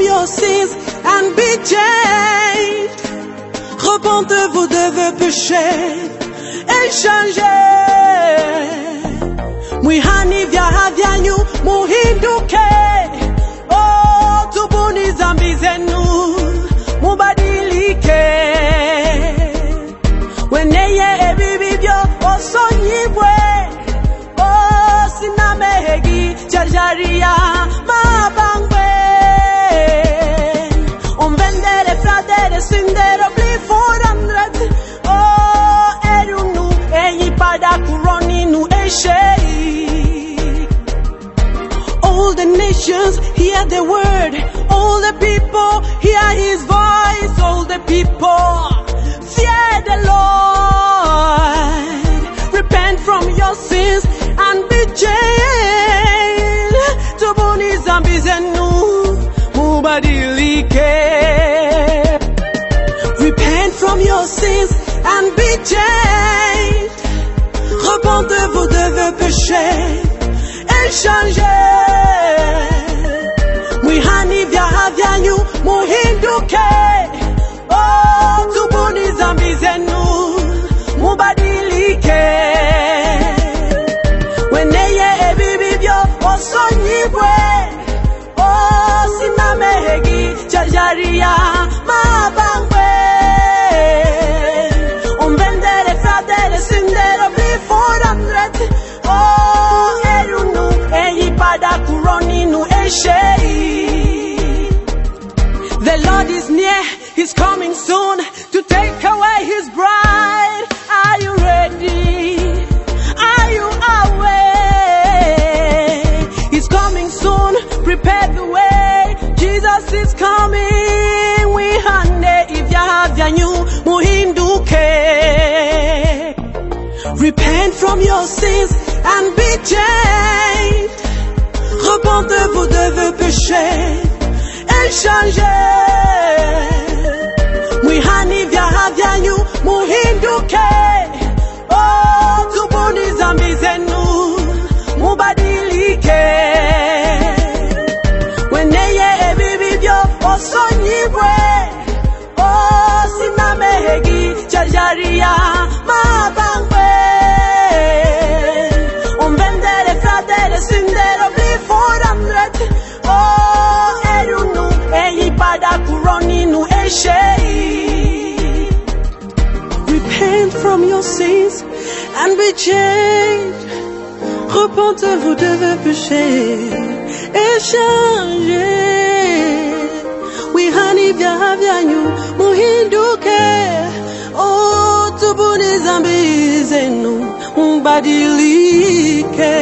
your sins and be changed. Repentez-vous de vos péchés et changez. Mwihani vyaha vyanyu muhinduke. Oh, tubuni zambi zenu mubadilike. Weneye ebibi byo osonyibwe. Oh, sinamehegi jajaria Nations hear the word. All the people hear his voice. All the people fear the Lord. Repent from your sins and be changed. Tubuni zambi zenu mubadilike. Repent from your sins and be changed. Repentez-vous de vos péchés et changez. The Lord is near, He's coming soon to take away His bride. Are you ready? Are you awake? He's coming soon, prepare the way. Jesus is coming. We hande if you have your new muhinduke. Repent from your sins and be changed. Repentez-vous de vos péchés mwishanje mwihane ibyaha byanyu muhinduke. Oh, Tubuni zambi zenu mubadilike. Weneye ebibi byo osonyibwe. Oh, Osimame hegi chajaria Repent from your sins and be changed. Repentez-vous oh, de vos péchés et changez. Wihani vyaha vyanyu muhinduke. Oh, tubuni zambi zenu mbadilike.